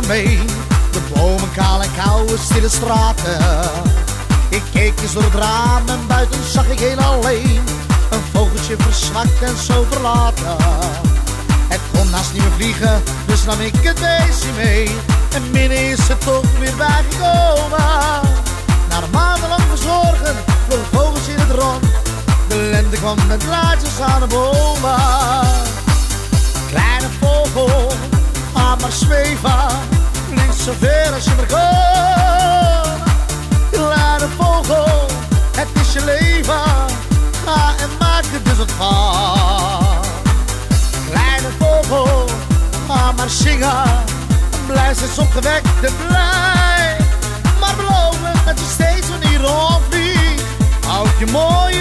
me mee. De bomen kaal en koude stille straten. Ik keek eens door het raam en buiten zag ik heel alleen. Een vogeltje verzwakt en zo verlaten. Het kon naast niet meer vliegen, dus nam ik het beestje mee. En binnen is het toch weer bijgekomen. Na de maandenlang verzorgen, vloog vogels in het rond. De lente kwam met blaadjes aan de bomen. Maar zweven, niet zo ver als je maar kan. Kleine vogel, het is je leven, ga en maak het dus wat van. Kleine vogel, ga maar zingen, blij steeds opgewekt en blij. Maar beloof me dat je steeds wanneer rondvliegt, houd je mooi